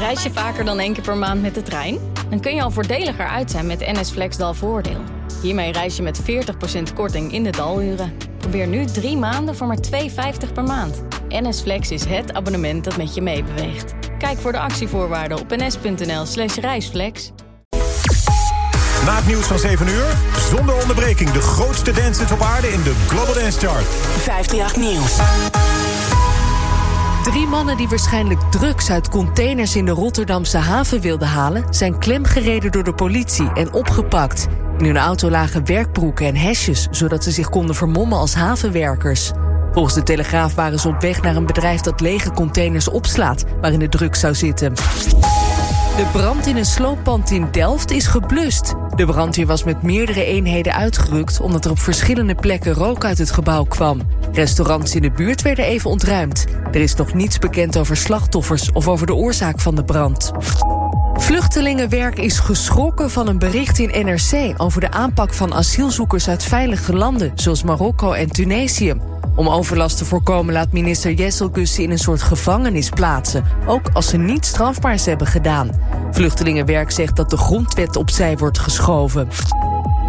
Reis je vaker dan één keer per maand met de trein? Dan kun je al voordeliger uit zijn met NS Flex Dalvoordeel. Hiermee reis je met 40% korting in de daluren. Probeer nu drie maanden voor maar 2,50 per maand. NS Flex is het abonnement dat met je meebeweegt. Kijk voor de actievoorwaarden op ns.nl slash reisflex. Na het nieuws van 7 uur, zonder onderbreking... de grootste dancers op aarde in de Global Dance Chart. 538 Nieuws. Drie mannen die waarschijnlijk drugs uit containers in de Rotterdamse haven wilden halen... zijn klemgereden door de politie en opgepakt. In hun auto lagen werkbroeken en hesjes... zodat ze zich konden vermommen als havenwerkers. Volgens de Telegraaf waren ze op weg naar een bedrijf dat lege containers opslaat... waarin de drugs zou zitten. De brand in een slooppand in Delft is geblust. De brandweer was met meerdere eenheden uitgerukt... omdat er op verschillende plekken rook uit het gebouw kwam. Restaurants in de buurt werden even ontruimd. Er is nog niets bekend over slachtoffers of over de oorzaak van de brand. Vluchtelingenwerk is geschrokken van een bericht in NRC... over de aanpak van asielzoekers uit veilige landen... zoals Marokko en Tunesië. Om overlast te voorkomen laat minister Jesselgus ze in een soort gevangenis plaatsen, ook als ze niets strafbaars hebben gedaan. Vluchtelingenwerk zegt dat de grondwet opzij wordt geschoven.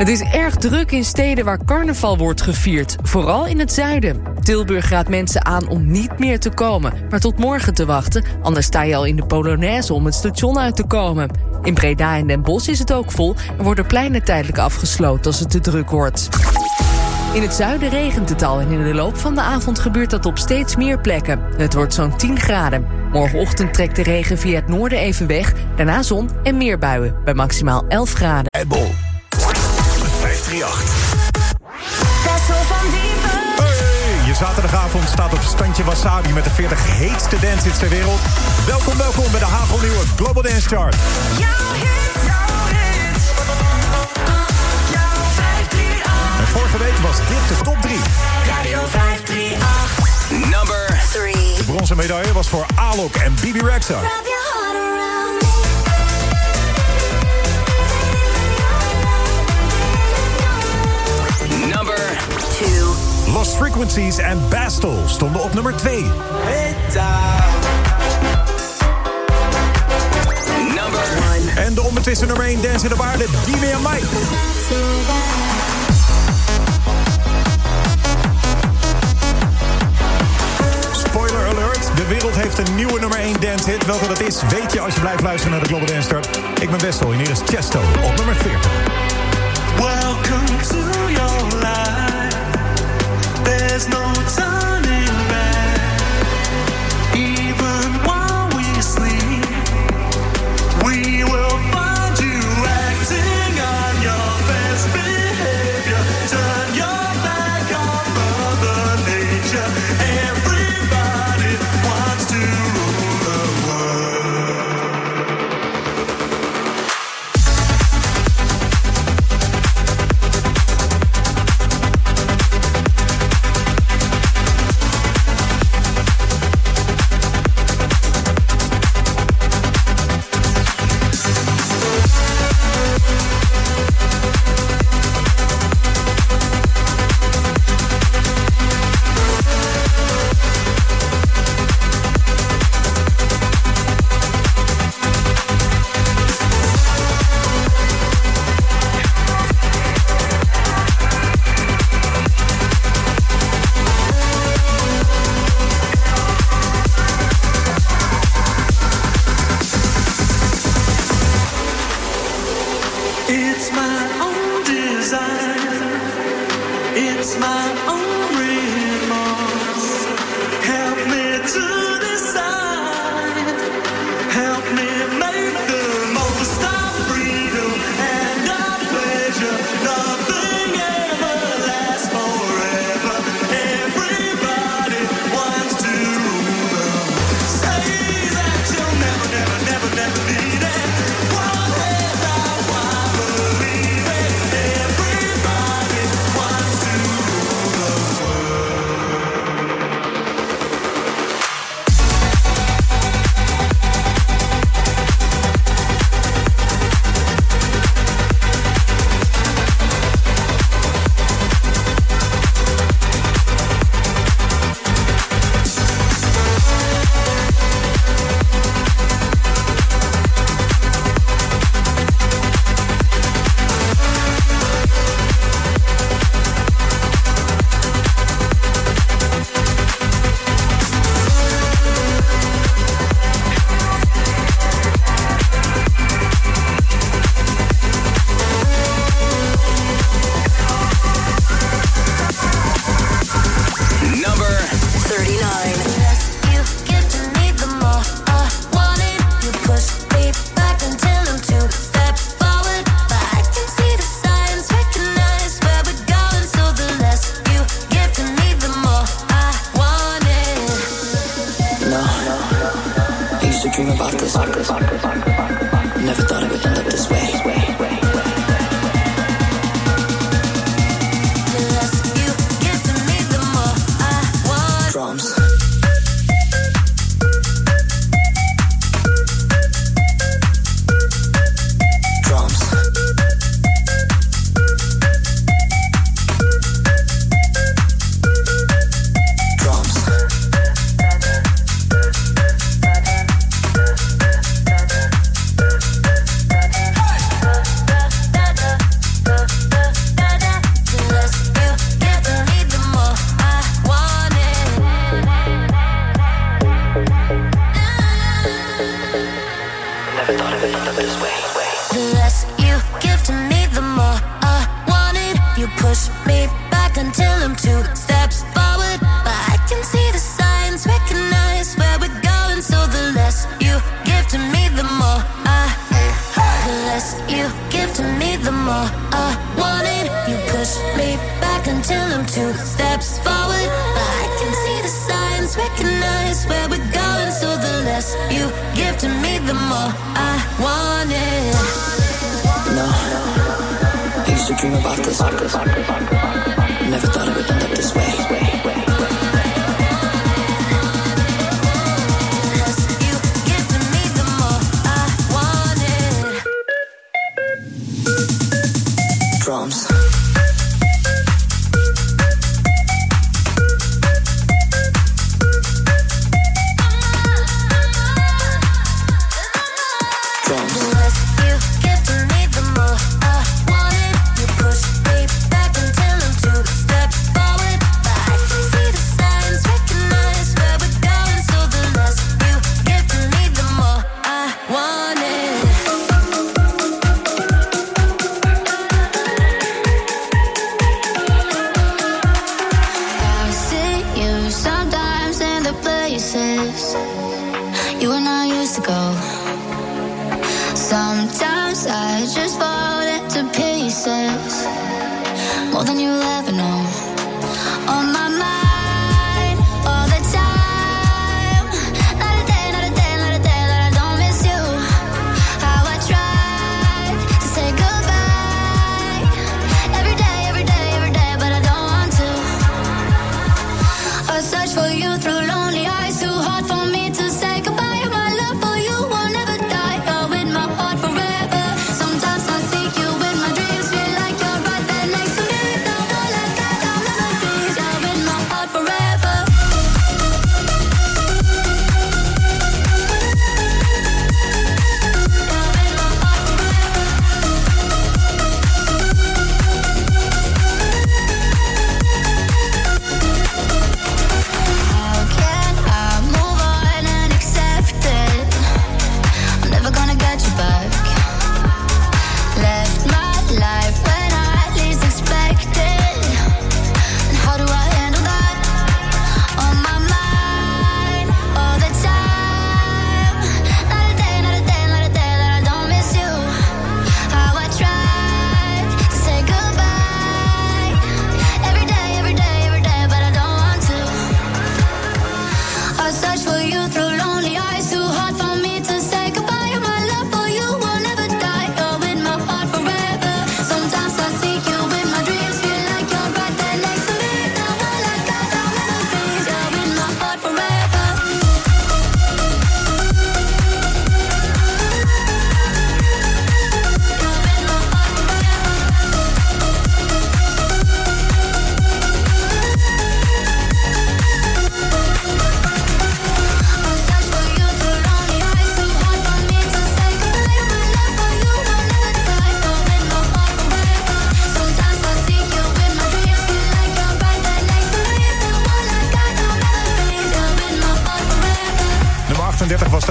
Het is erg druk in steden waar carnaval wordt gevierd, vooral in het zuiden. Tilburg raadt mensen aan om niet meer te komen, maar tot morgen te wachten, anders sta je al in de Polonaise om het station uit te komen. In Breda en Den Bosch is het ook vol en worden pleinen tijdelijk afgesloten als het te druk wordt. In het zuiden regent het al en in de loop van de avond gebeurt dat op steeds meer plekken. Het wordt zo'n 10 graden. Morgenochtend trekt de regen via het noorden even weg, daarna zon en meer buien bij maximaal 11 graden. 538. van Diepen. Hey, je zaterdagavond staat op standje Wasabi met de 40 heetste dancehits ter wereld. Welkom, welkom bij de hagelnieuwe Global Dance Chart. Jouw hit, jouw hit. Jouw 538. En vorige week was dit de top 3. Radio 538. Number De bronzen medaille was voor Alok en Bibi Rexha. Lost Frequencies en Bastel stonden op nummer 2. number En de onbetwiste nummer 1 dance in de waarde, Dime en Mike. Spoiler alert, de wereld heeft een nieuwe nummer 1 dance hit. Welke dat is, weet je als je blijft luisteren naar de Global Dance Chart. Ik ben Westel en hier is Chesto op nummer 40. until I'm two steps forward. I can see the signs, recognize where we're going. So the less you give to me, the more I want it. No, I used to dream about this. Never thought it would end up this way.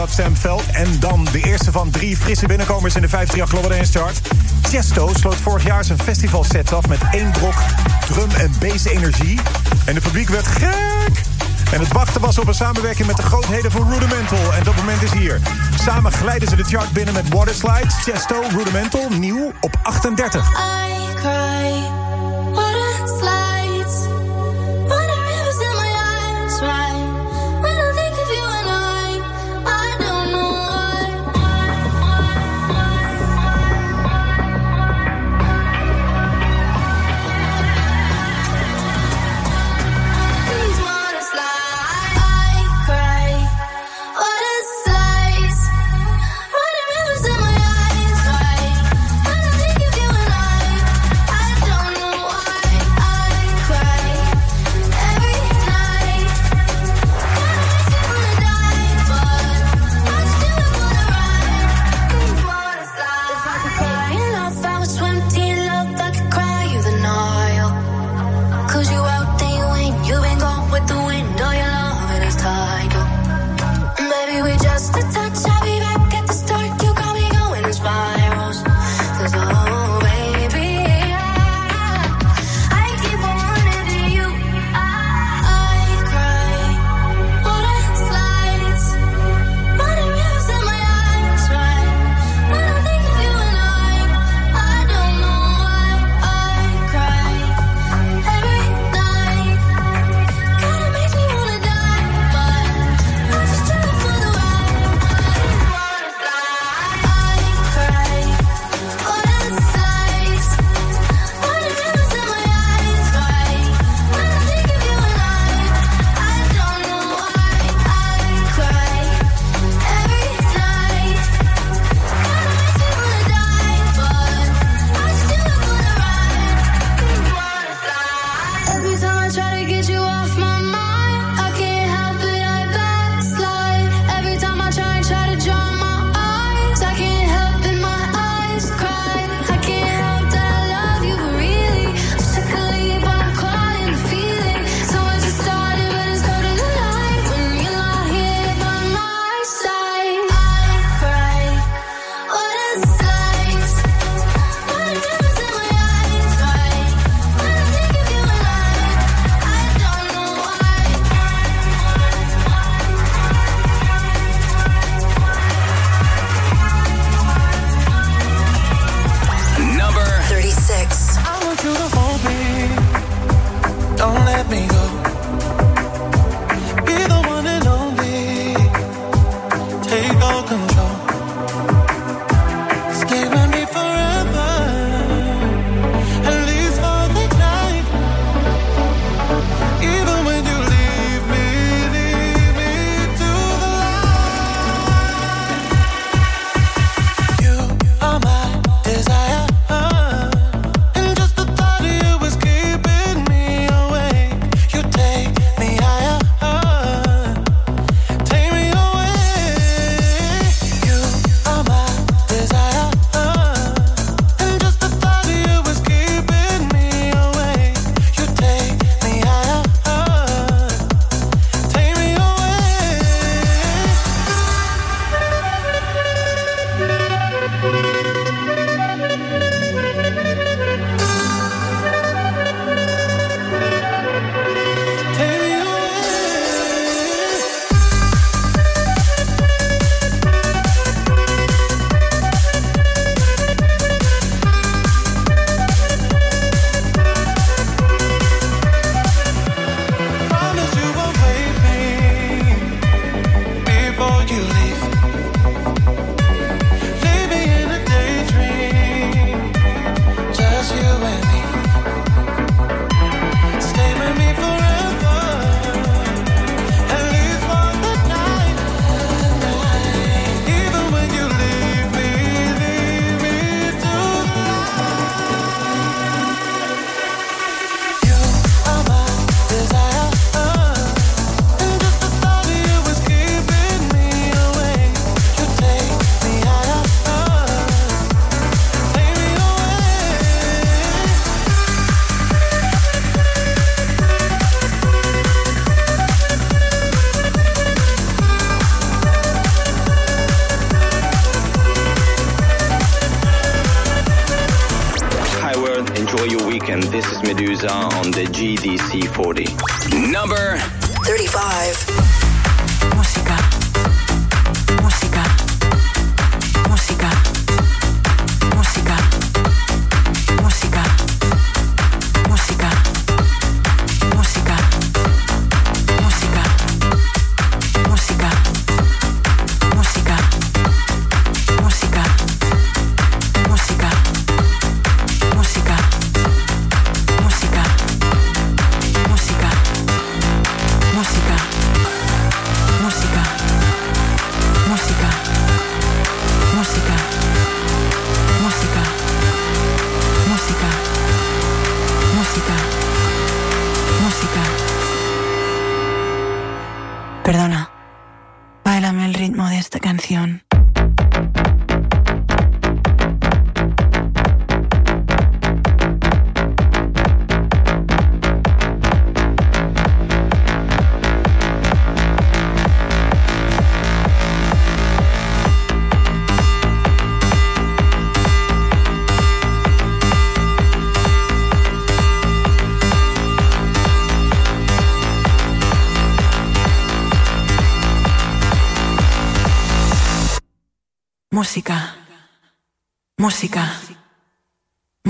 dat Stemveld. En dan de eerste van drie frisse binnenkomers in de 538 Global Dance Chart. Chesto sloot vorig jaar zijn festivalsets af met één brok drum- en bass-energie. En het publiek werd gek! En het wachten was op een samenwerking met de grootheden van Rudimental. En dat moment is hier. Samen glijden ze de chart binnen met Waterslides, Chesto, Rudimental, nieuw op 38.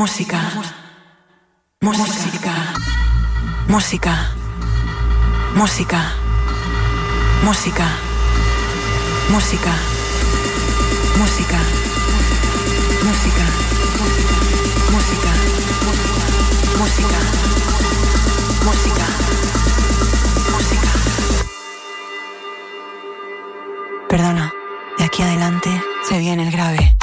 Música. Música. Música. Música. Música. Música. Música. Música. Música. Música. Música. Música. Perdona, de aquí adelante se viene el grave.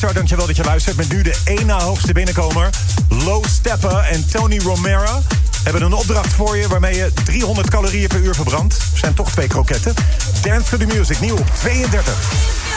Rockstar, dankjewel dat je luistert. Met nu de één na hoogste binnenkomer. Low Steppen en Tony Romero hebben een opdracht voor je... waarmee je 300 calorieën per uur verbrandt. Zijn toch twee kroketten. Dance to the Music, nieuw op 32.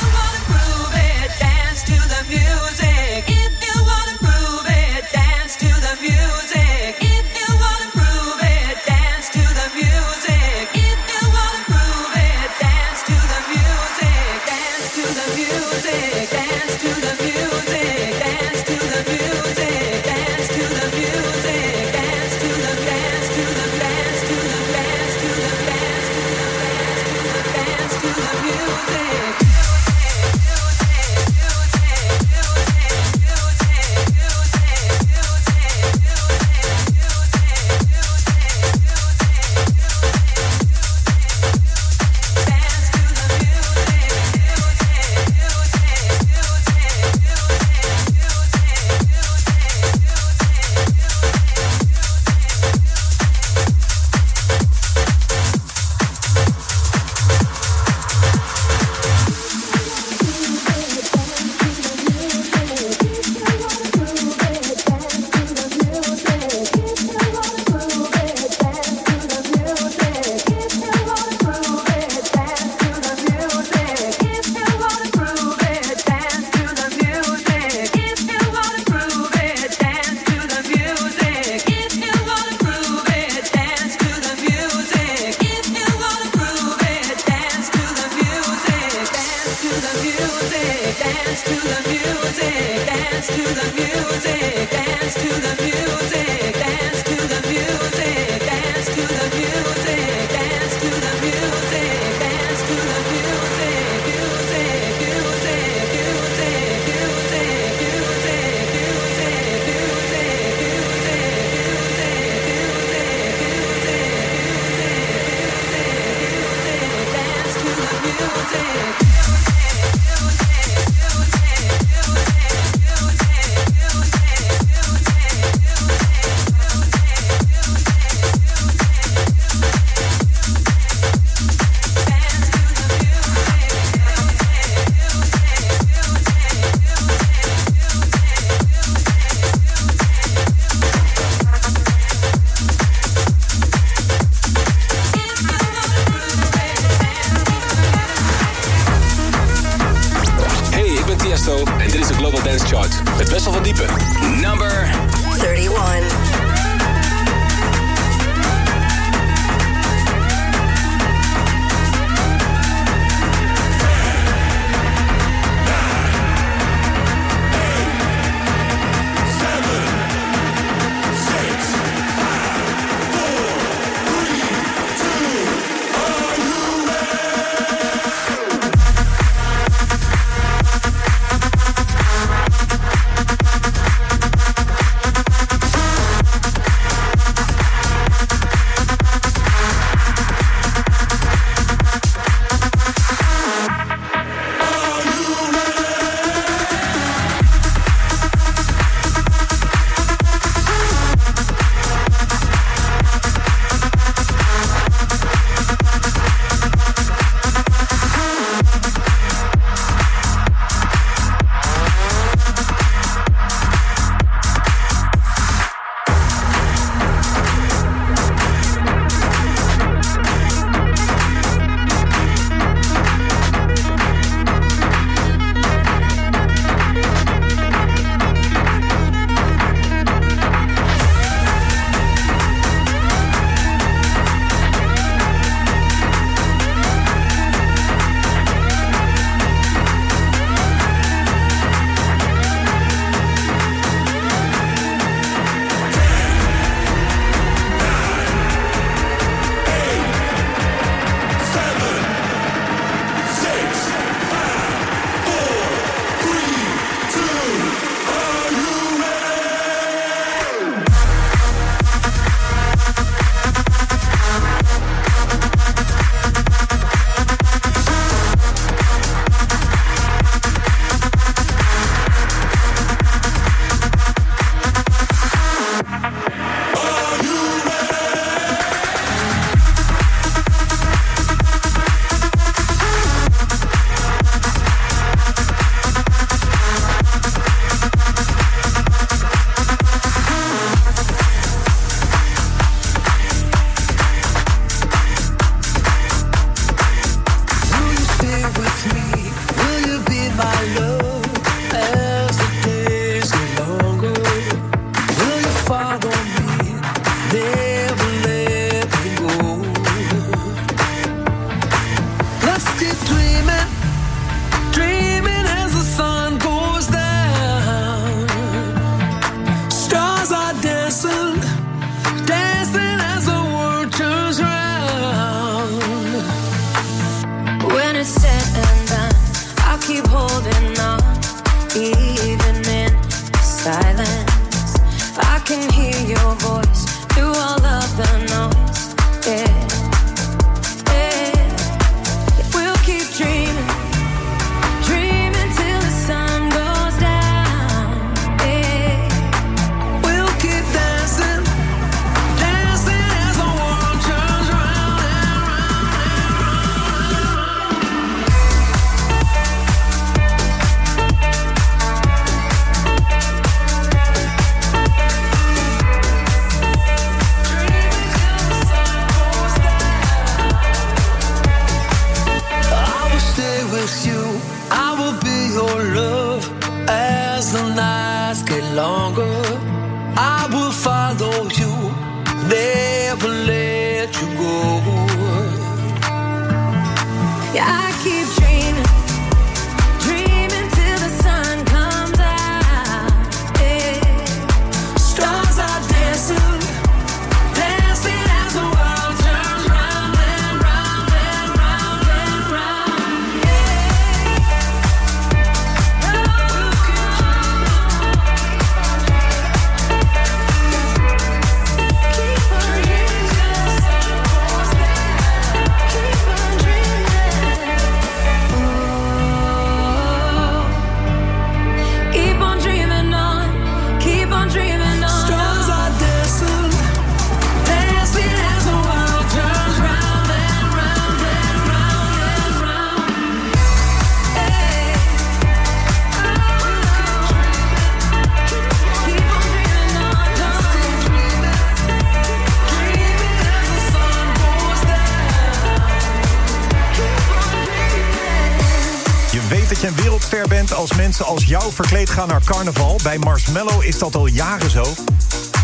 als jou verkleed gaan naar carnaval. Bij Marshmallow is dat al jaren zo.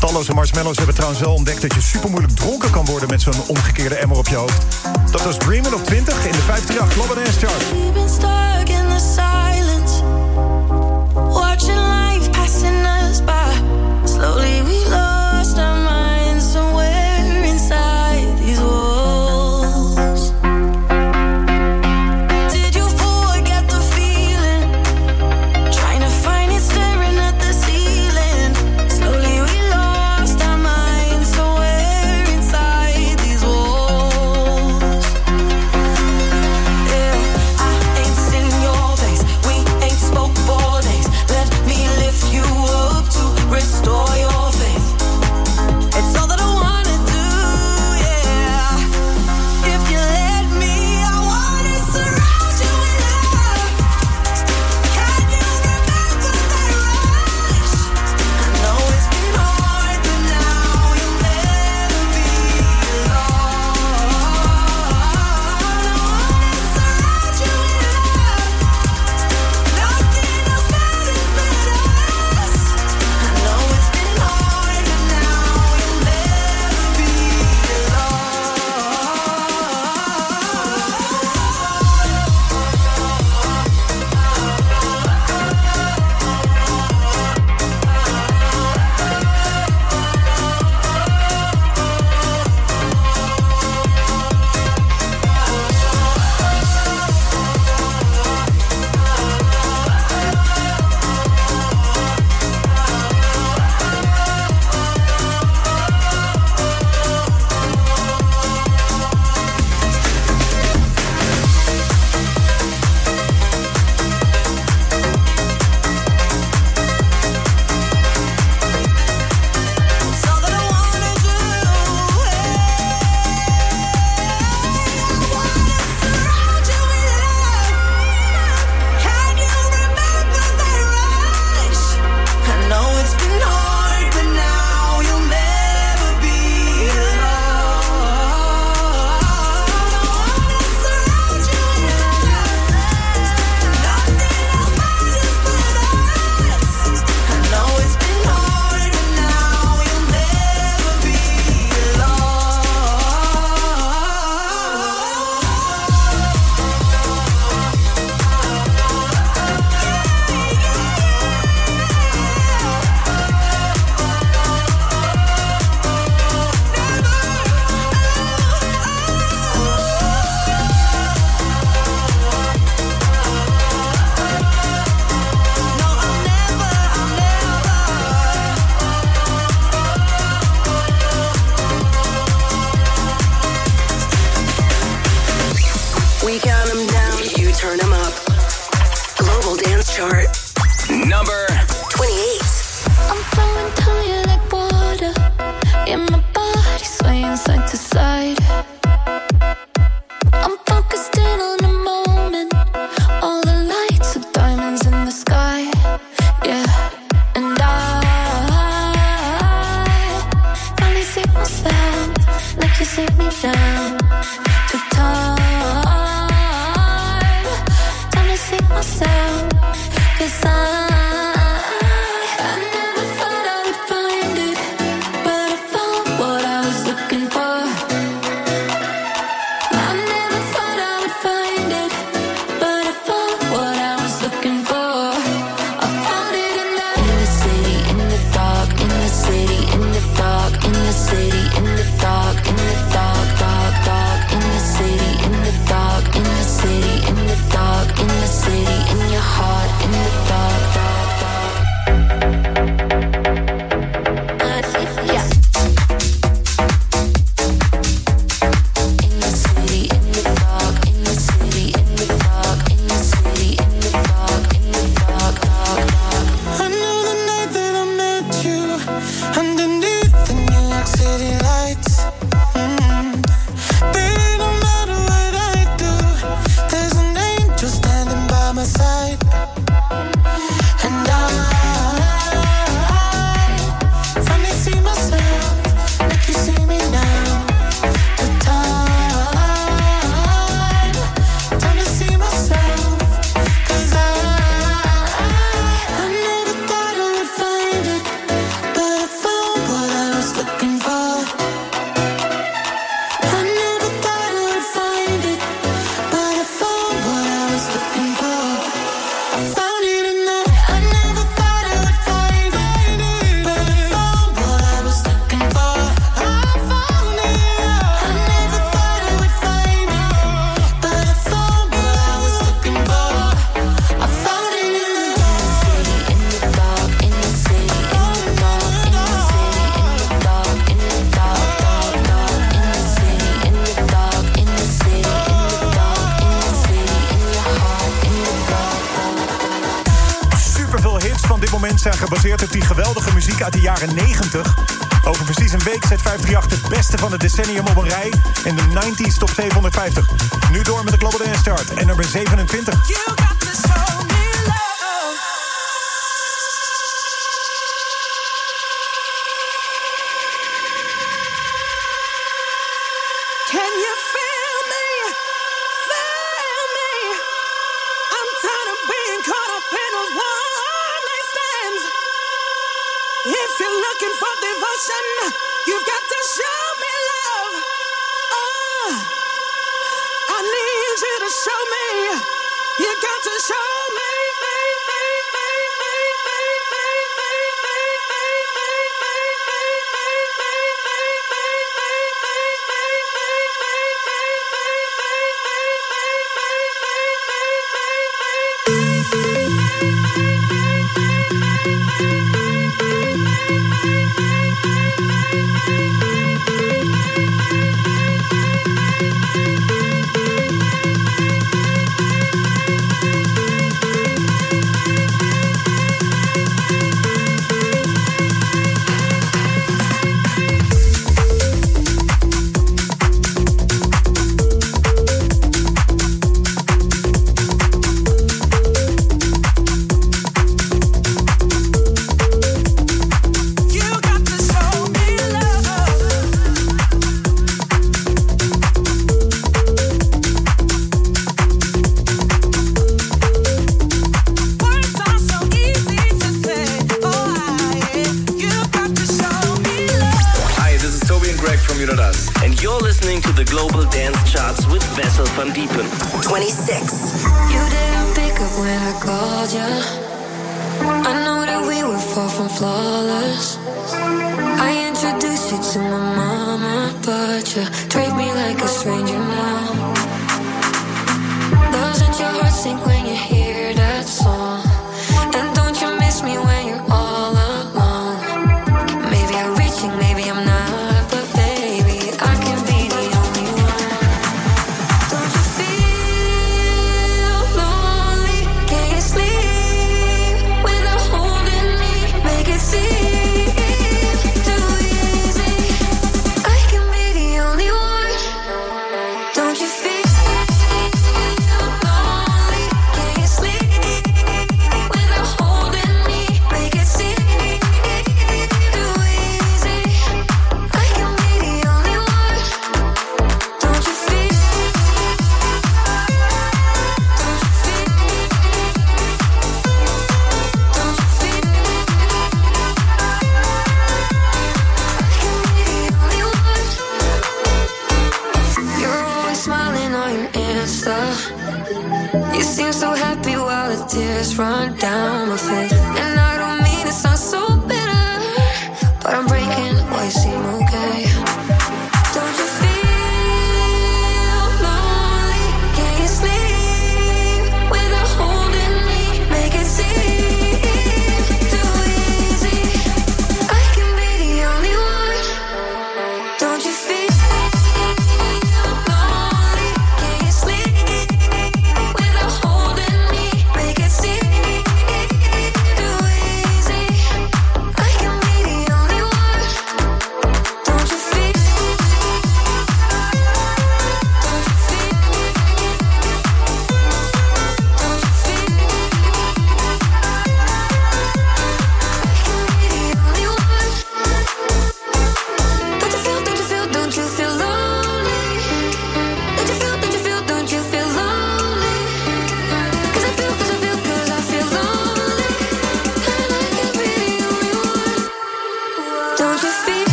Talloze marshmallows hebben trouwens wel ontdekt dat je super moeilijk dronken kan worden met zo'n omgekeerde emmer op je hoofd. Dat was Dreamin' op 20 in de 538 Lobbenheims Chart.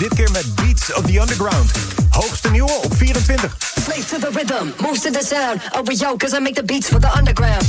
Dit keer met Beats of the Underground. Hoogste nieuwe op 24. Slave to the rhythm, moves to the sound. Over yo, cause I make the beats for the underground.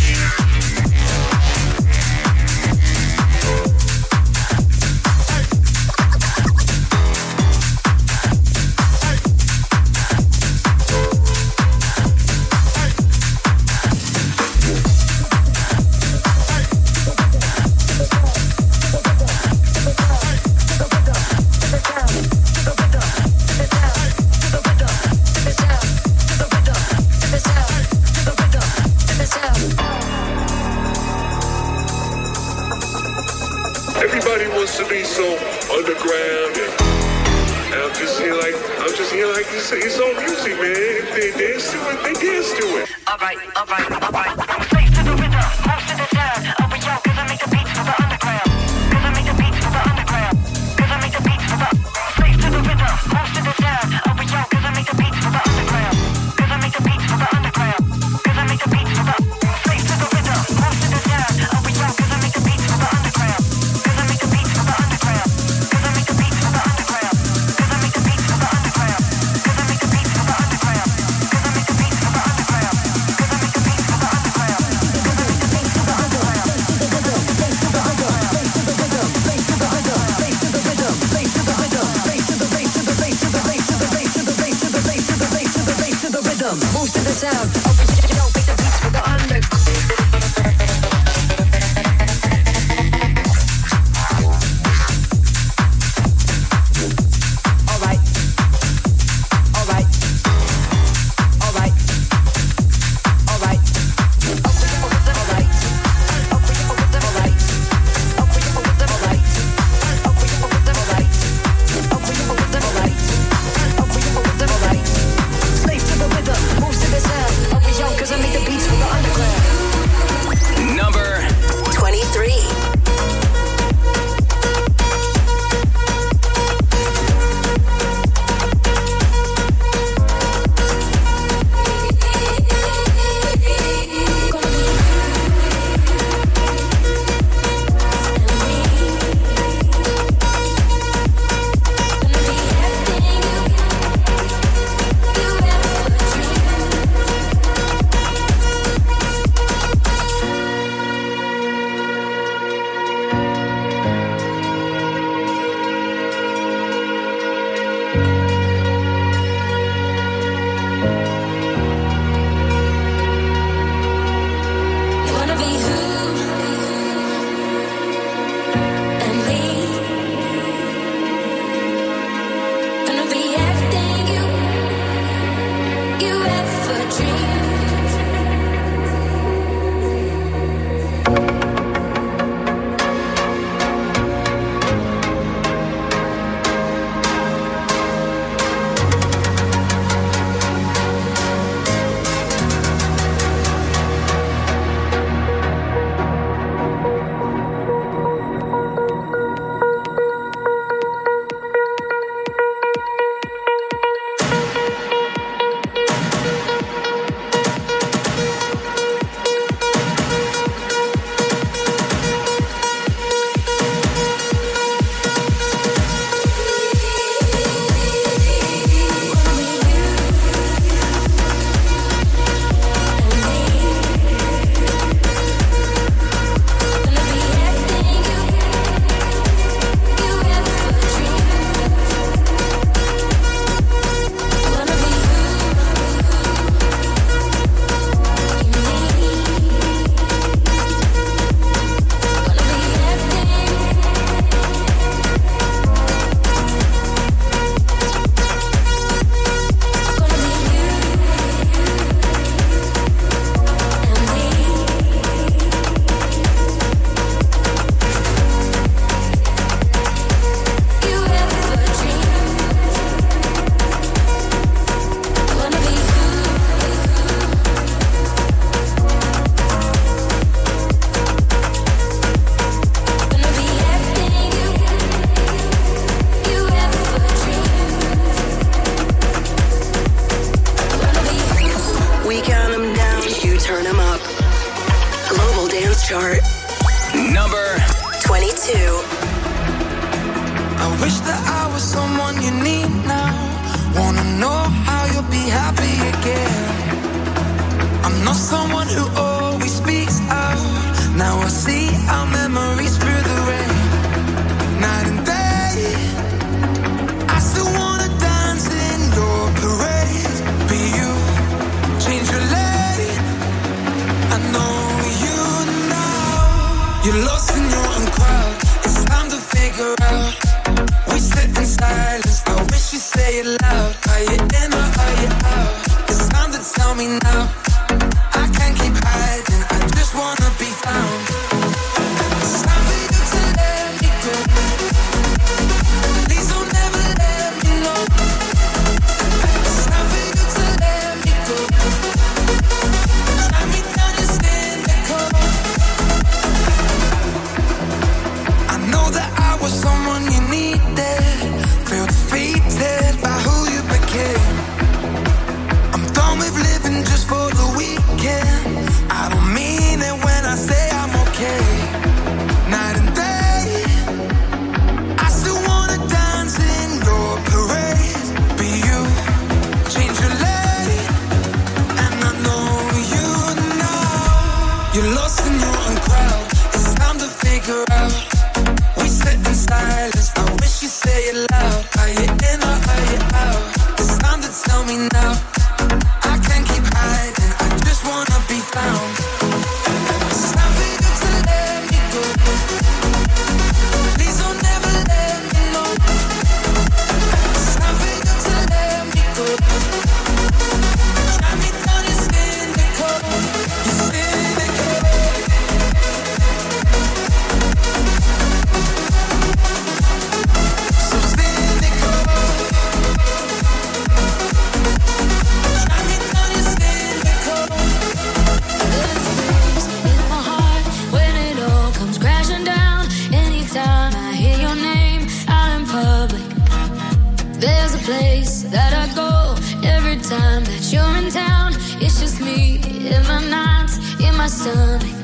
place that I go every time that you're in town. It's just me in my nights, in my stomach.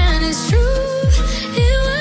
And it's true, it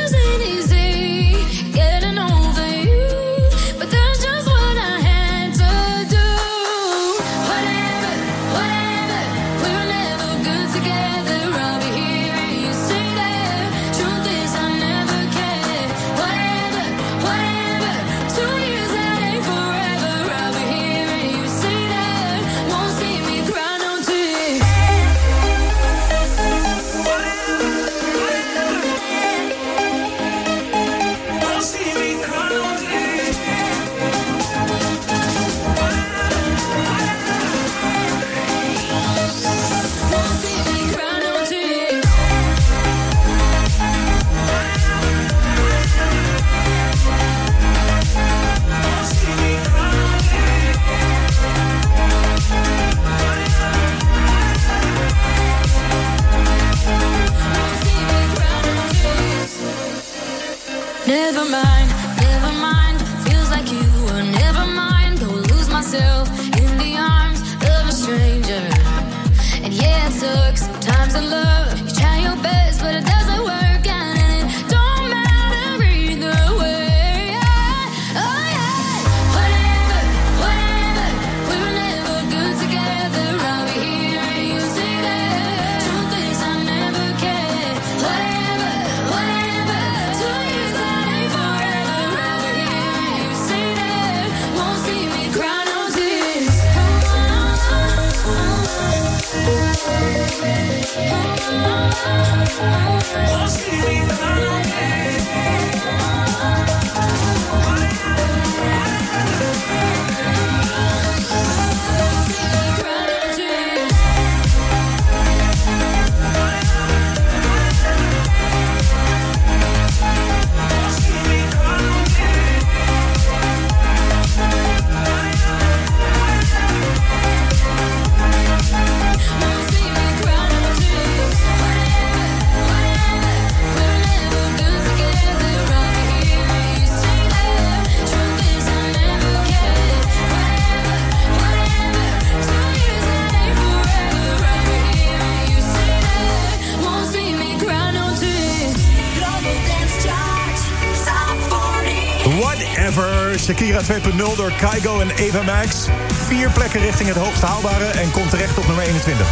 Shakira 2.0 door Kygo en Eva Max. Vier plekken richting het hoogst haalbare en komt terecht op nummer 21.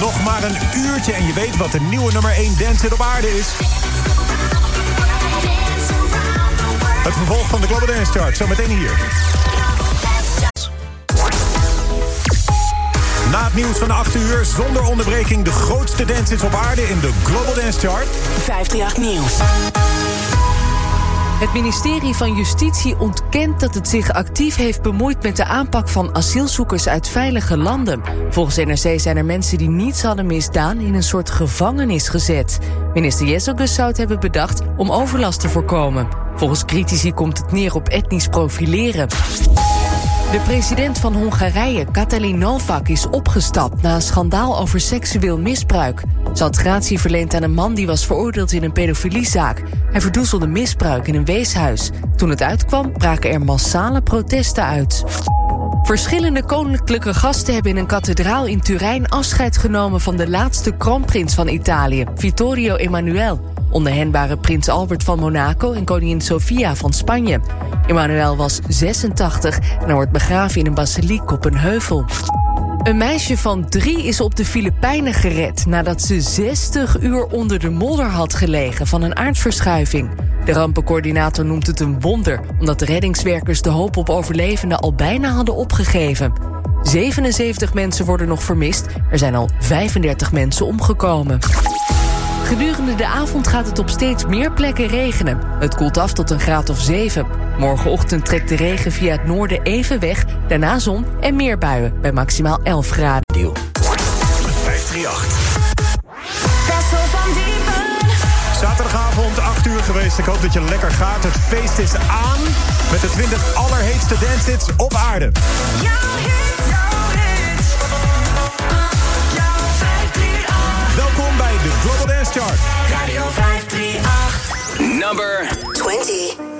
Nog maar een uurtje en je weet wat de nieuwe nummer 1 dance op aarde is. Het vervolg van de Global Dance Chart, zometeen hier. Na het nieuws van 8 uur, zonder onderbreking... de grootste dances op aarde in de Global Dance Chart. 538 Nieuws. Het ministerie van Justitie ontkent dat het zich actief heeft bemoeid met de aanpak van asielzoekers uit veilige landen. Volgens NRC zijn er mensen die niets hadden misdaan in een soort gevangenis gezet. Minister Jesselgus zou het hebben bedacht om overlast te voorkomen. Volgens critici komt het neer op etnisch profileren. De president van Hongarije, Katalin Novak, is opgestapt na een schandaal over seksueel misbruik. Ze had gratie verleend aan een man die was veroordeeld in een pedofiliezaak. Hij verdoezelde misbruik in een weeshuis. Toen het uitkwam, braken er massale protesten uit. Verschillende koninklijke gasten hebben in een kathedraal in Turijn afscheid genomen van de laatste kroonprins van Italië, Vittorio Emanuele. Onder hen waren prins Albert van Monaco en koningin Sofia van Spanje. Emmanuel was 86 en hij wordt begraven in een basiliek op een heuvel. Een meisje van drie is op de Filipijnen gered nadat ze 60 uur onder de modder had gelegen van een aardverschuiving. De rampencoördinator noemt het een wonder, omdat de reddingswerkers de hoop op overlevenden al bijna hadden opgegeven. 77 mensen worden nog vermist, er zijn al 35 mensen omgekomen. Gedurende de avond gaat het op steeds meer plekken regenen. Het koelt af tot een graad of 7. Morgenochtend trekt de regen via het noorden even weg, daarna zon en meer buien bij maximaal 11 graden. 538. Zaterdagavond, 8 uur geweest. Ik hoop dat je lekker gaat. Het feest is aan met de 20 allerheetste dancehits op aarde. Bij Global Dance Chart. Radio 538. Number 20.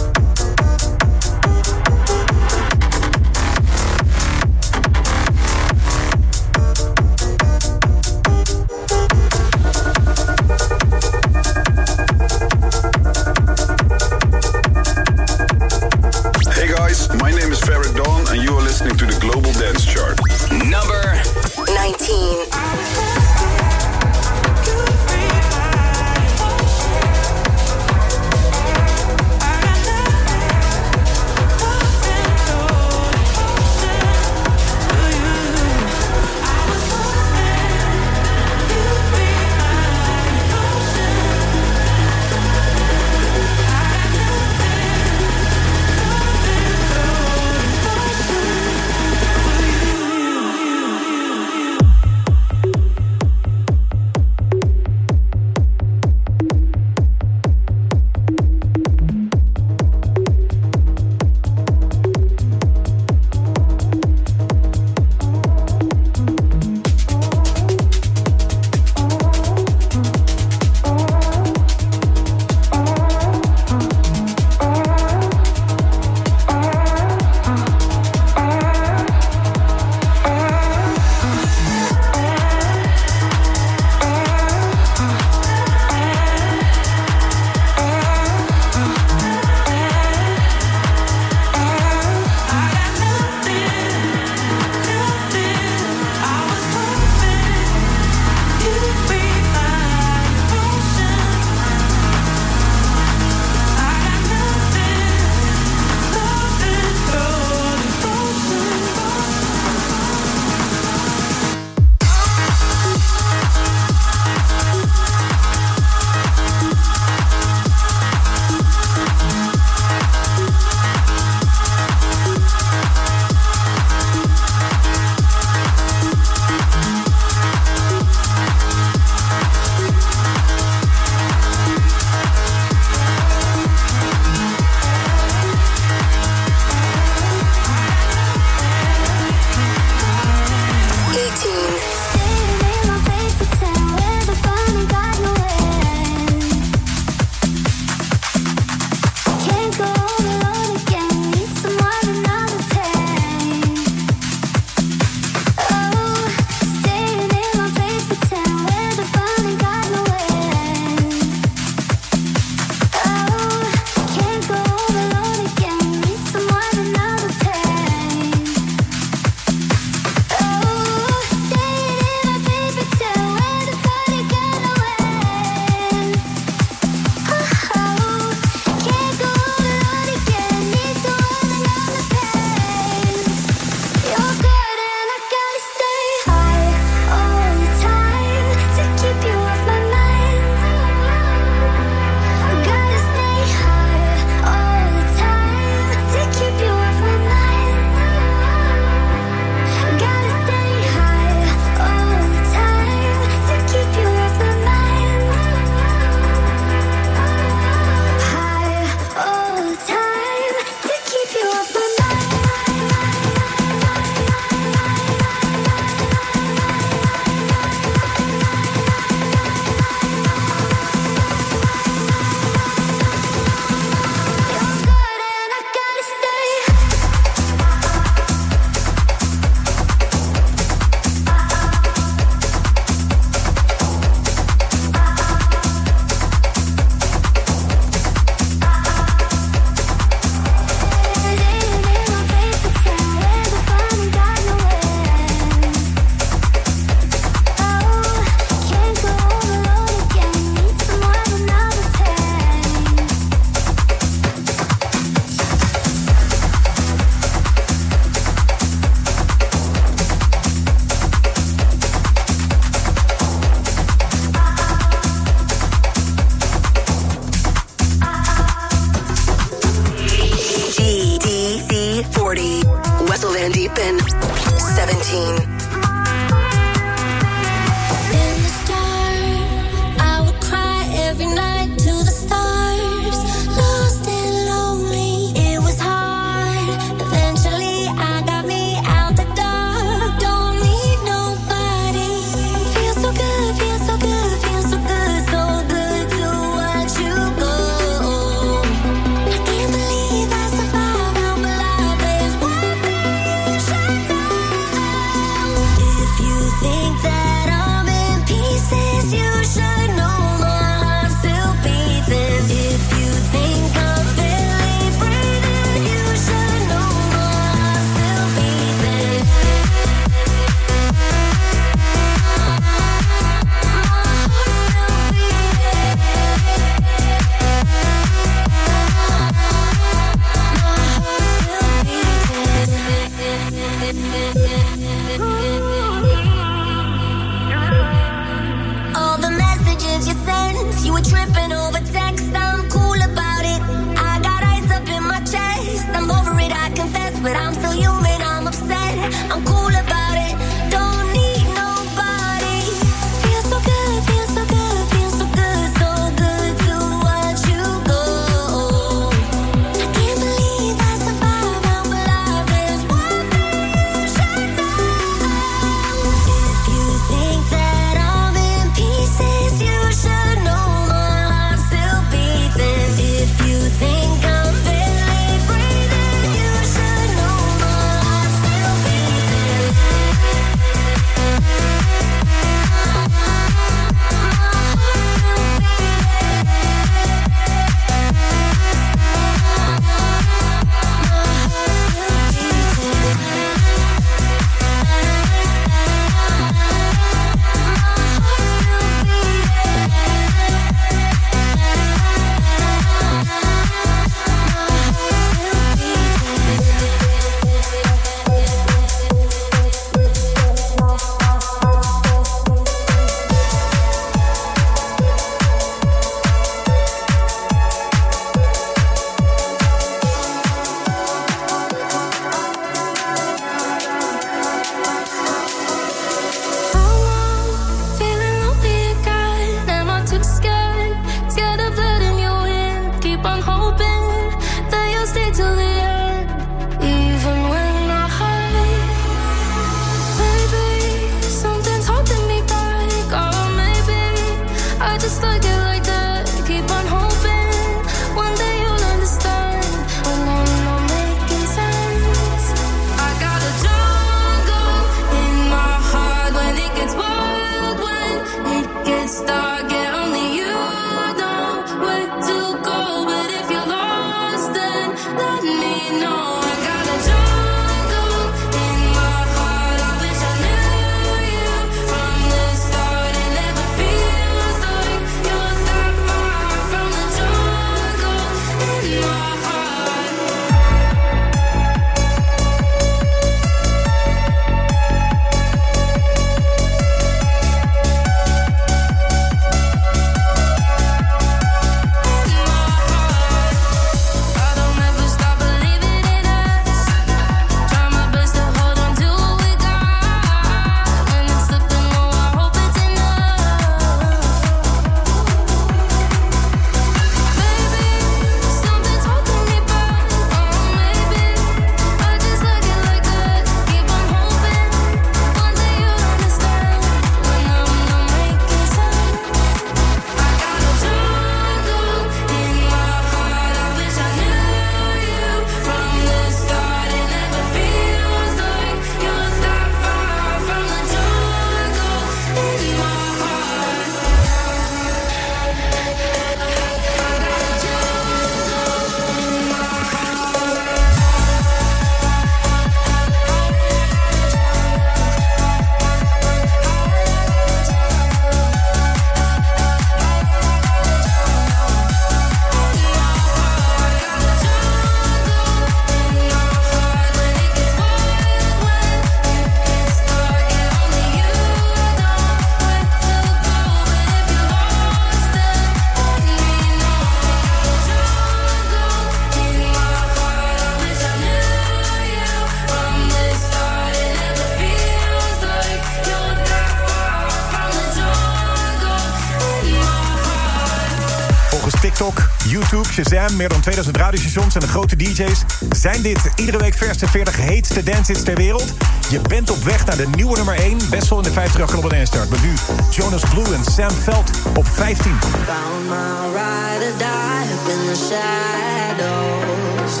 Shazam... meer dan 2000 radiostations en de grote DJ's... zijn dit iedere week verste 40 heetste dancehits ter wereld. Je bent op weg naar de nieuwe nummer 1... best wel in de 50 Global Dance Chart. Maar nu Jonas Blue en Sam Veld op 15. Found my ride or die up in the shadows.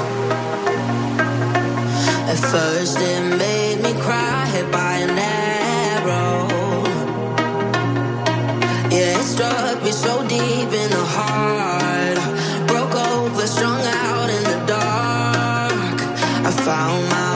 At first it made me cry, hit by an arrow. Yeah, it struck me so deep in the heart. Found my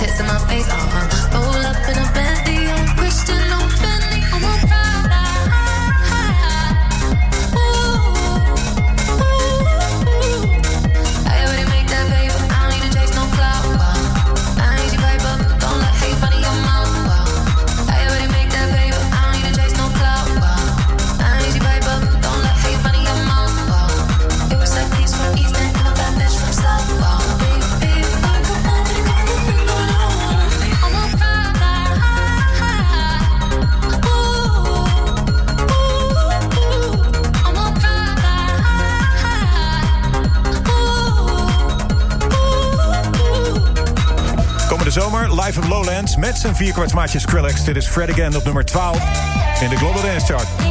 tits in my face, uh-huh. Hudson, vierkwartsmaatje Skrillex. Dit is Fred Again op nummer 12 in de Global Dance Chart.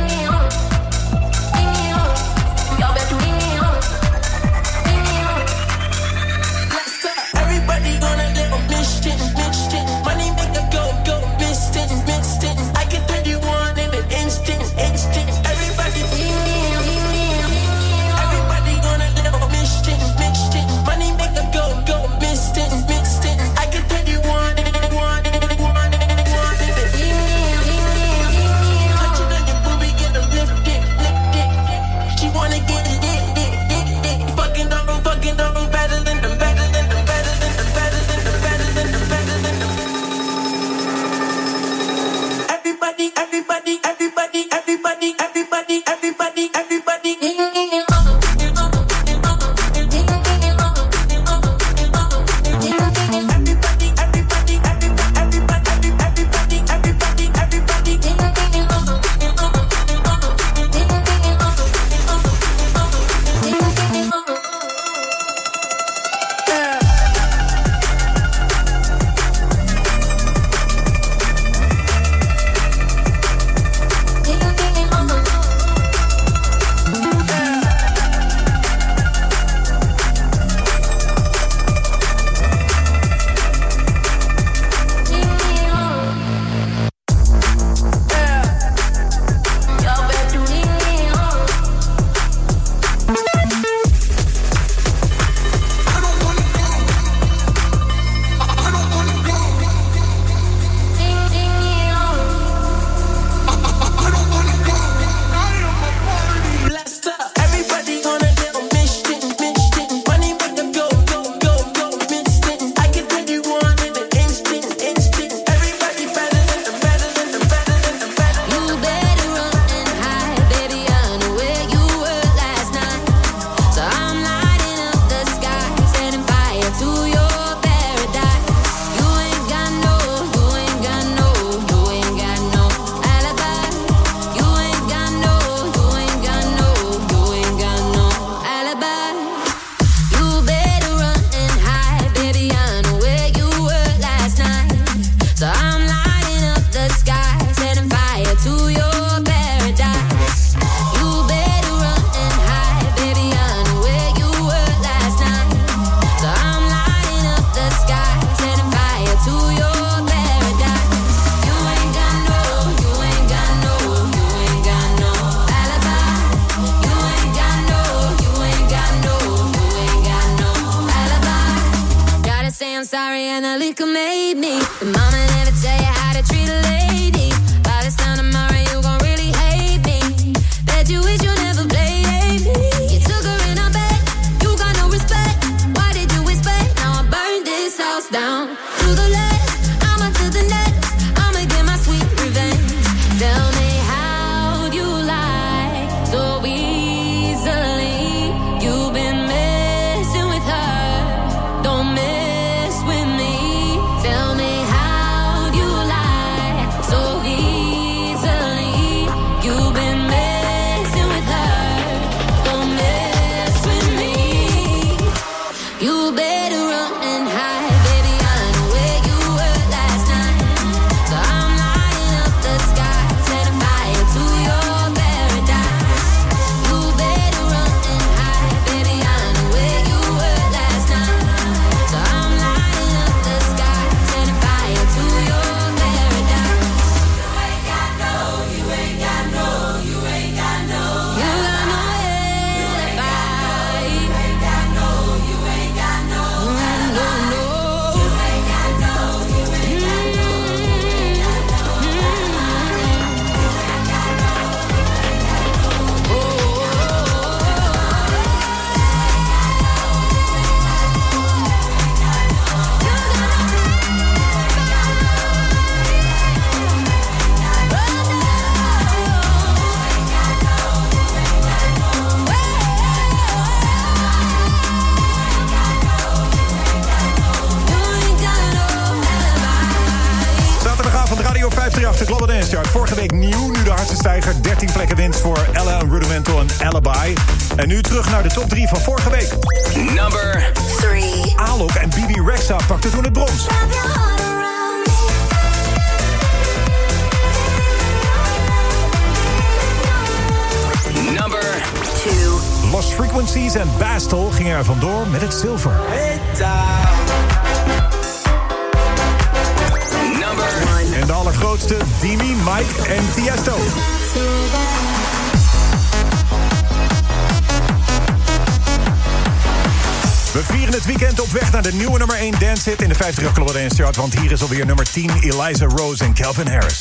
want hier is alweer nummer 10 Eliza Rose en Calvin Harris.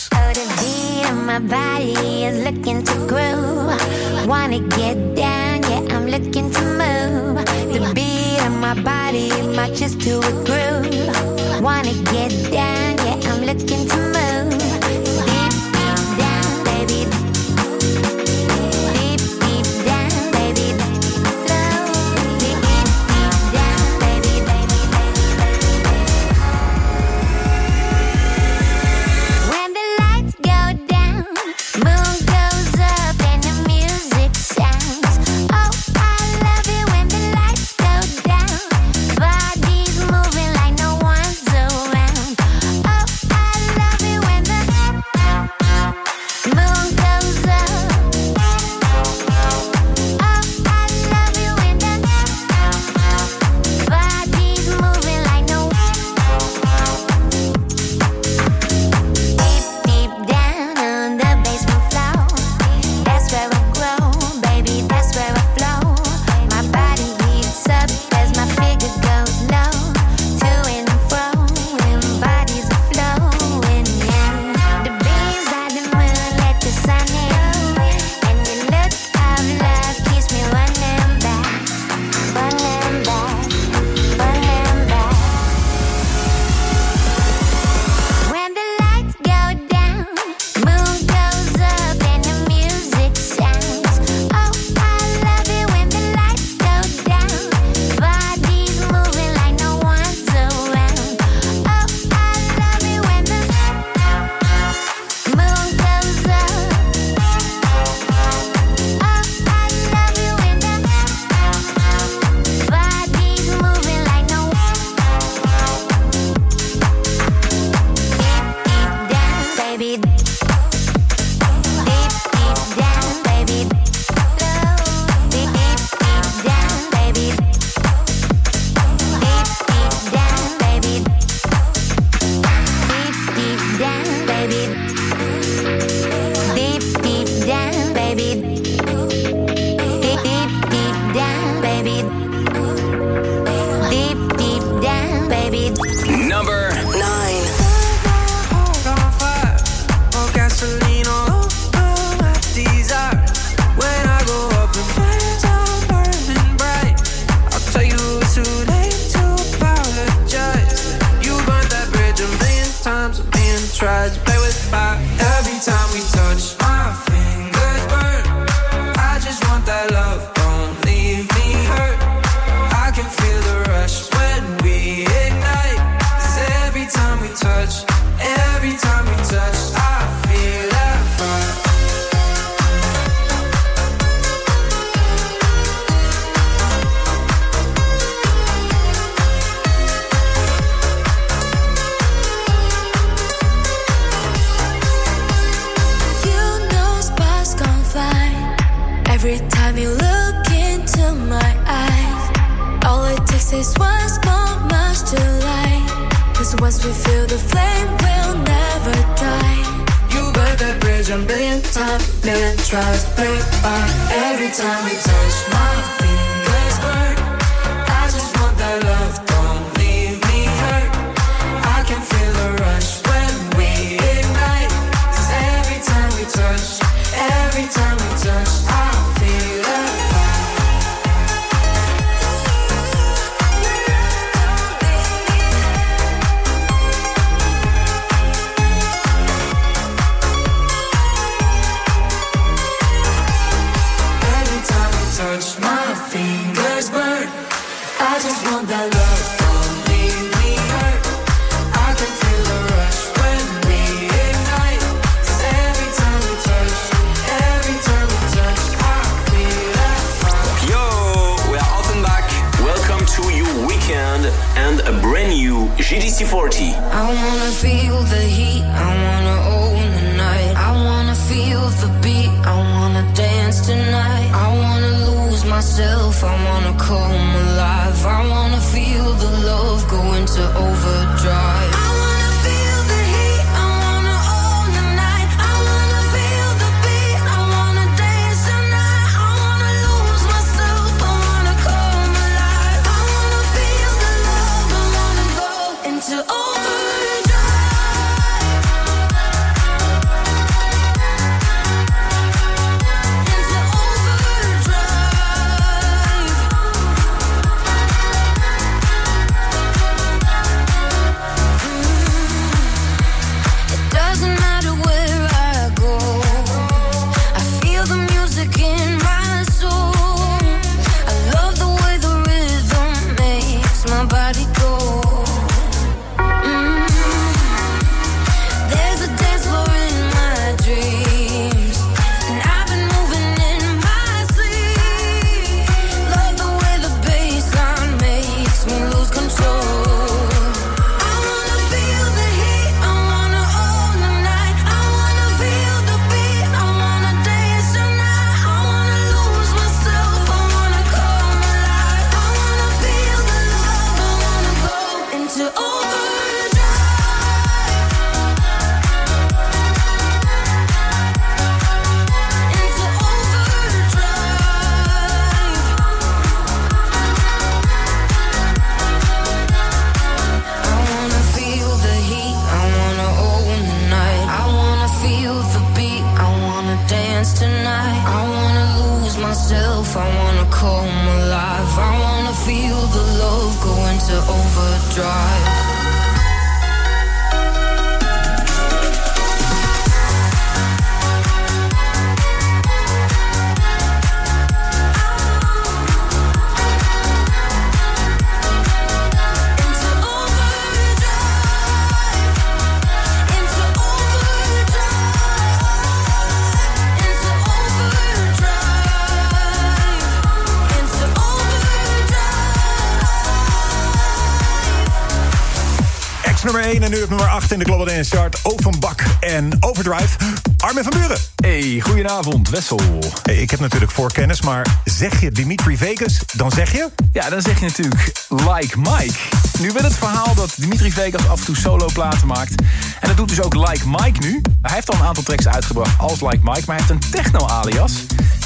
Nummer 8 in de Global Dance Chart. Offenbak en Overdrive. Armin van Buren. Hey, goedenavond, Wessel. Hey, ik heb natuurlijk voorkennis, maar zeg je Dimitri Vegas, dan zeg je... Ja, dan zeg je natuurlijk Like Mike. Nu wil het verhaal dat Dimitri Vegas af en toe solo-platen maakt. En dat doet dus ook Like Mike nu. Hij heeft al een aantal tracks uitgebracht als Like Mike... maar hij heeft een techno-alias,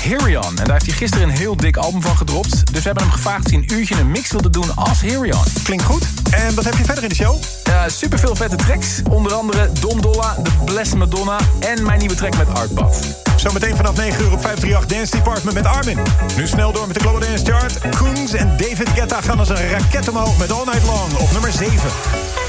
Herion. En daar heeft hij gisteren een heel dik album van gedropt. Dus we hebben hem gevraagd of hij een uurtje een mix wilde doen als Herion. Klinkt goed. En wat heb je verder in de show? Super veel vette tracks. Onder andere Dom Dolla, The Blessed Madonna... en mijn nieuwe track met Artbad. Zometeen vanaf 9 uur op 538 Dance Department met Armin. Nu snel door met de Global Dance Chart. Koens en David Guetta gaan als een raket omhoog met All Night Long op nummer 7.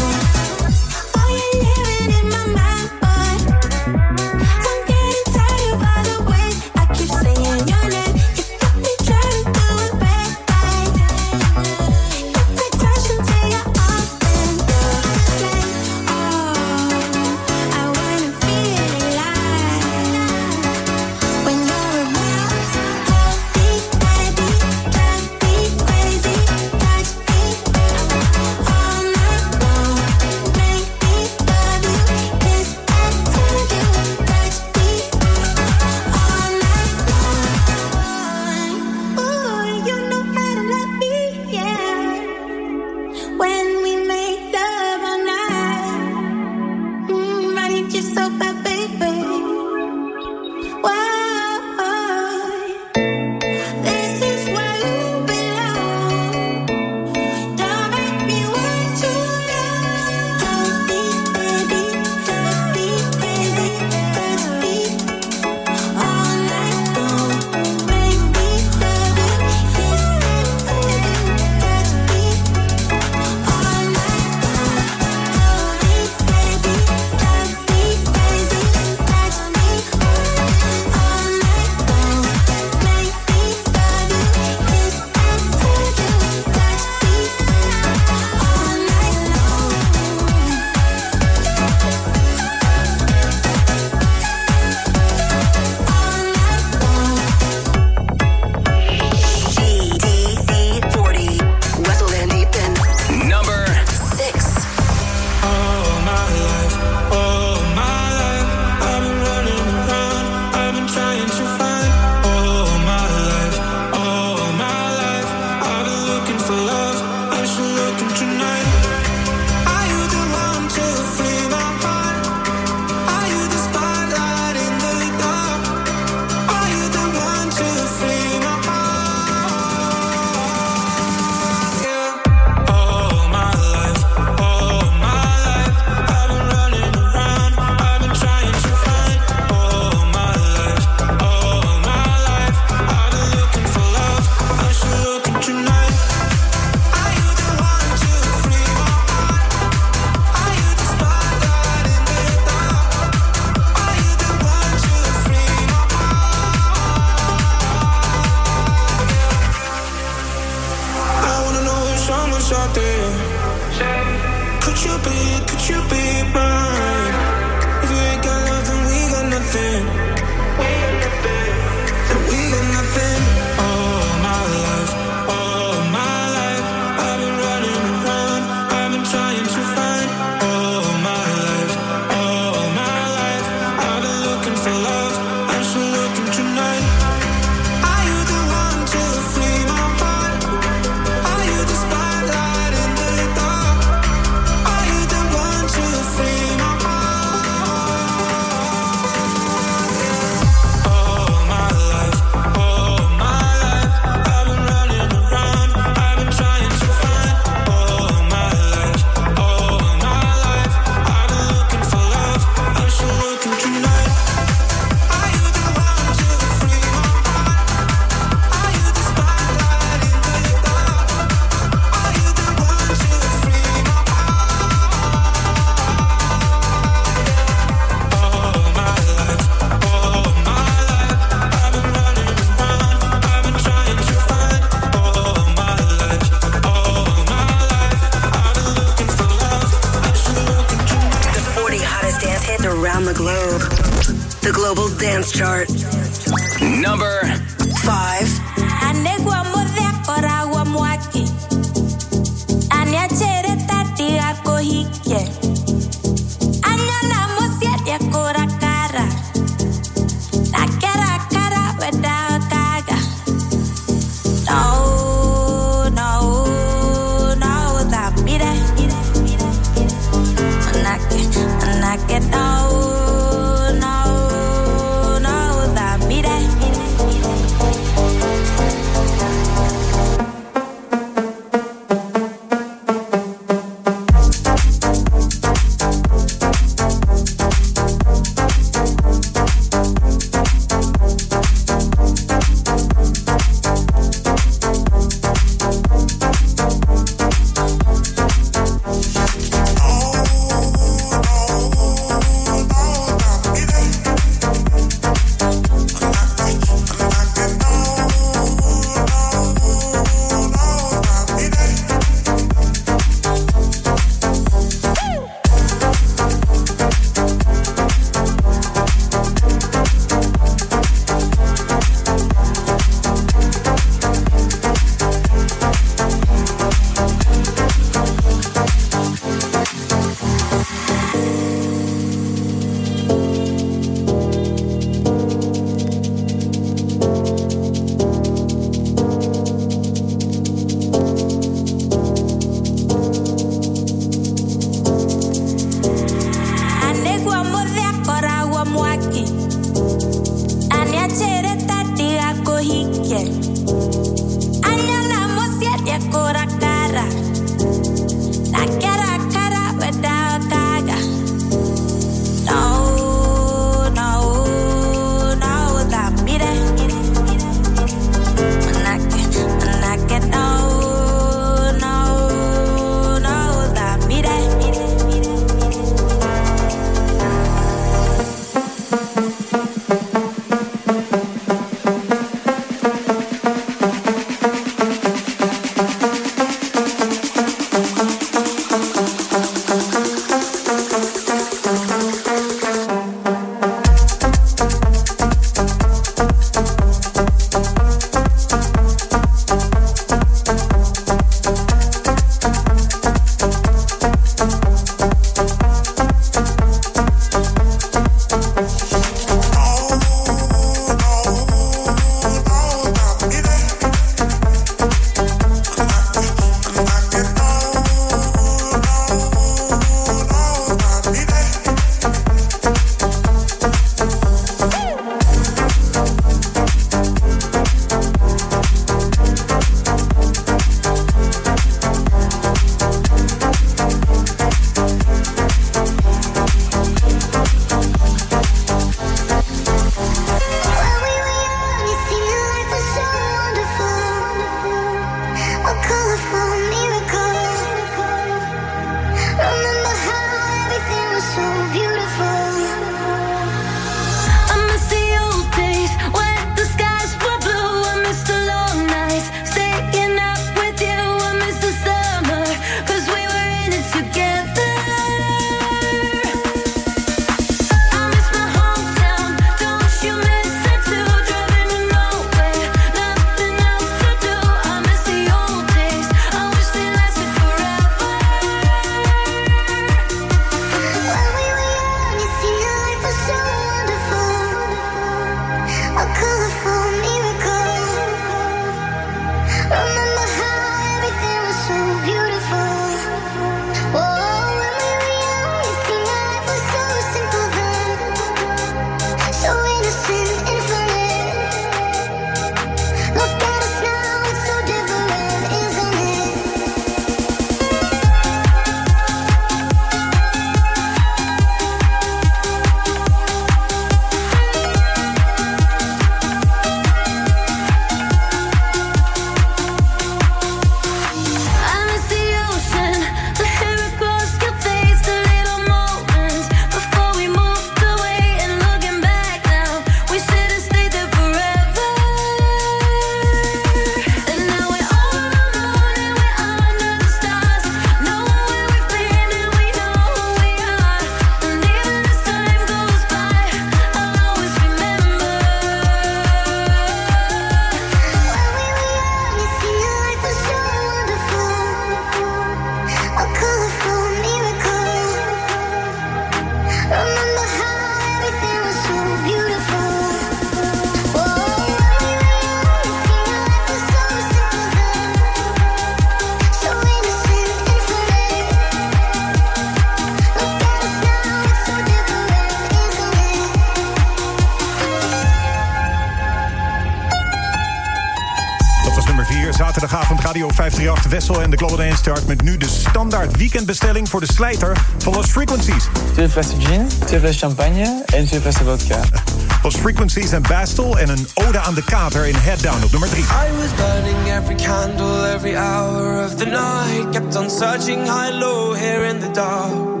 Vessel en de Global Dance Chart... met nu de standaard weekendbestelling voor de slijter van Lost Frequencies. Twee flessen gin, twee flessen champagne en twee flessen vodka. Lost Frequencies en Bastel en een ode aan de kater in Head Down op nummer 3. I was burning every candle, every hour of the night. Kept on searching high, low, here in the dark.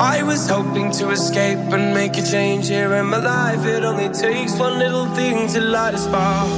I was hoping to escape and make a change here in my life. It only takes one little thing to light a spark.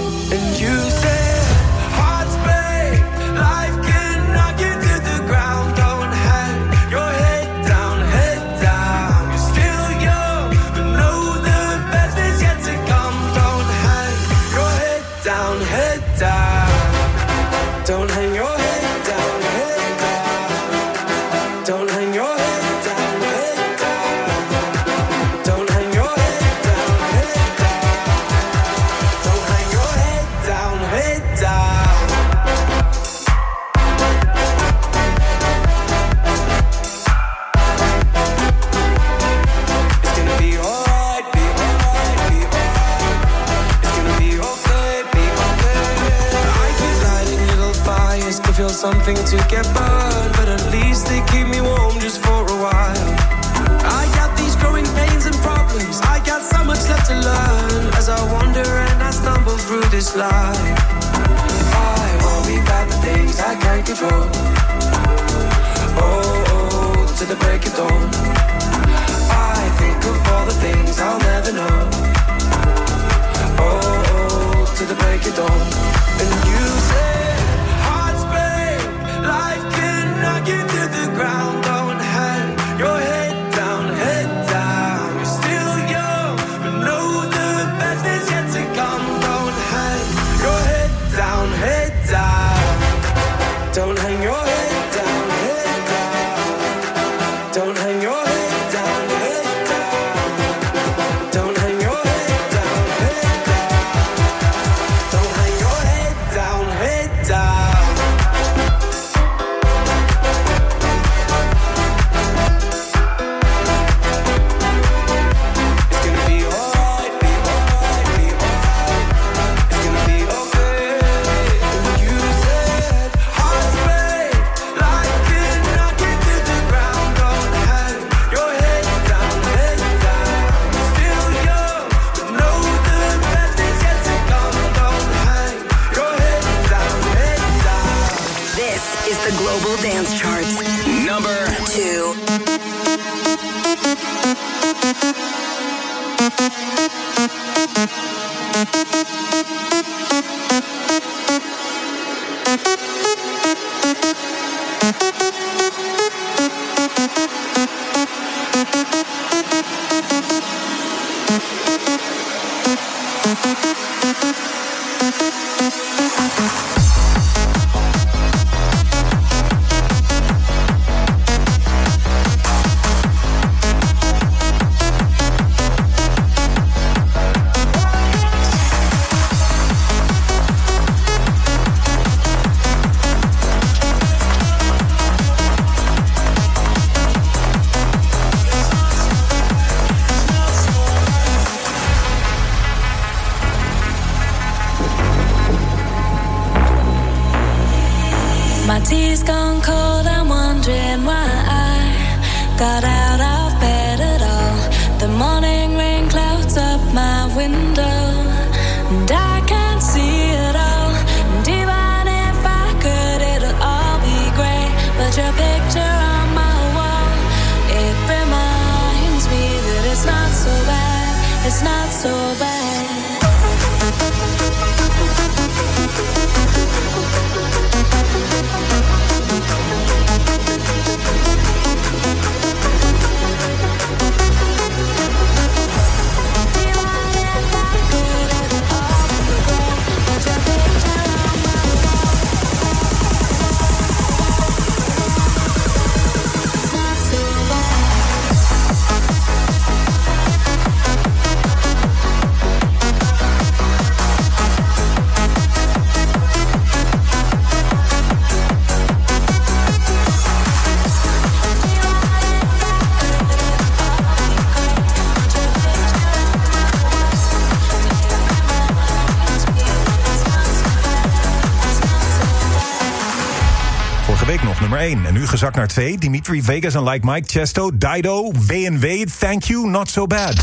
1. En nu gezakt naar 2. Dimitri Vegas en Like Mike, Chesto, Dido, W&W, Thank You, Not So Bad.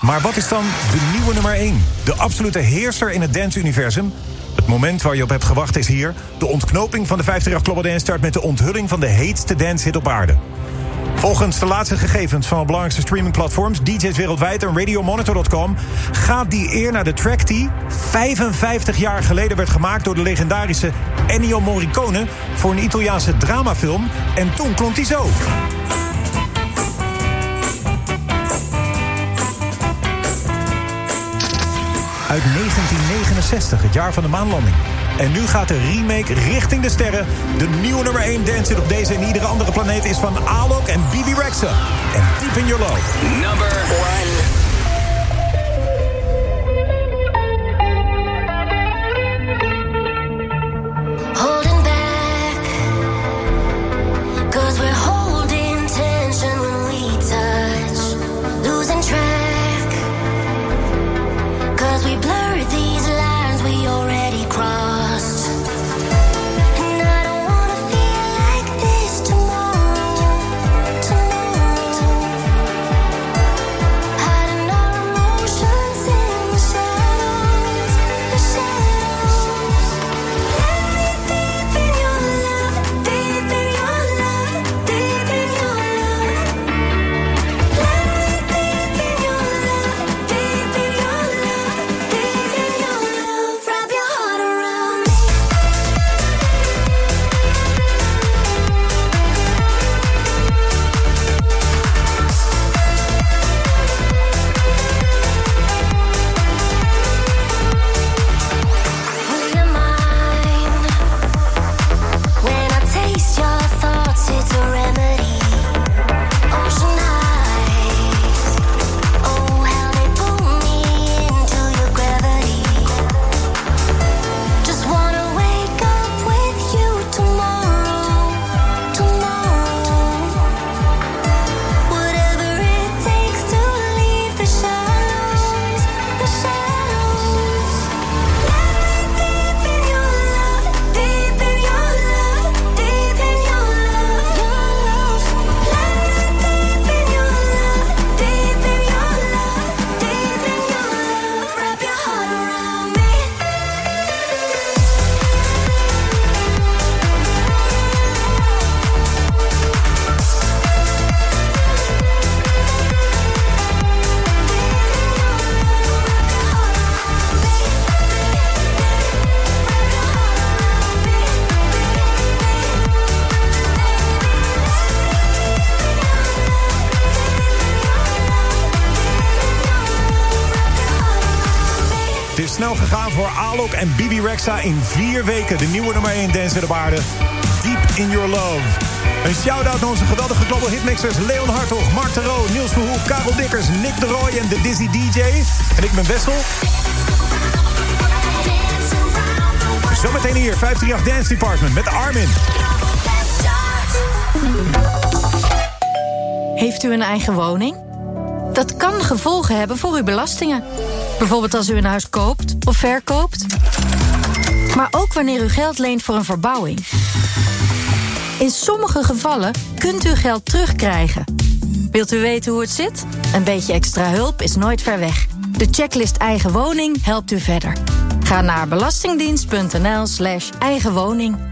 Maar wat is dan de nieuwe nummer 1? De absolute heerser in het dance-universum? Het moment waar je op hebt gewacht is hier. De ontknoping van de 50 Global Dance start met de onthulling van de heetste dance-hit op aarde. Volgens de laatste gegevens van de belangrijkste streamingplatforms... DJ's wereldwijd en RadioMonitor.com... gaat die eer naar de track die 55 jaar geleden werd gemaakt... door de legendarische Ennio Morricone voor een Italiaanse dramafilm. En toen klonk hij zo. Uit 1969, het jaar van de maanlanding. En nu gaat de remake richting de sterren. De nieuwe nummer 1 dance op deze en iedere andere planeet is van Alok en Bibi Rexa. En Deep in Your Love. Number 1. In vier weken. De nieuwe nummer 1 dance op aarde. Deep in Your Love. Een shout-out naar onze geweldige global hitmixers... Leon Hartog, Mark de Roo, Niels Verhoek, Karel Dikkers... Nick de Roy en de Dizzy DJ. En ik ben Wessel. Zometeen hier, 538 Dance Department met Armin. Heeft u een eigen woning? Dat kan gevolgen hebben voor uw belastingen. Bijvoorbeeld als u een huis koopt of verkoopt. Maar ook wanneer u geld leent voor een verbouwing. In sommige gevallen kunt u geld terugkrijgen. Wilt u weten hoe het zit? Een beetje extra hulp is nooit ver weg. De checklist Eigen Woning helpt u verder. Ga naar belastingdienst.nl slash eigen woning.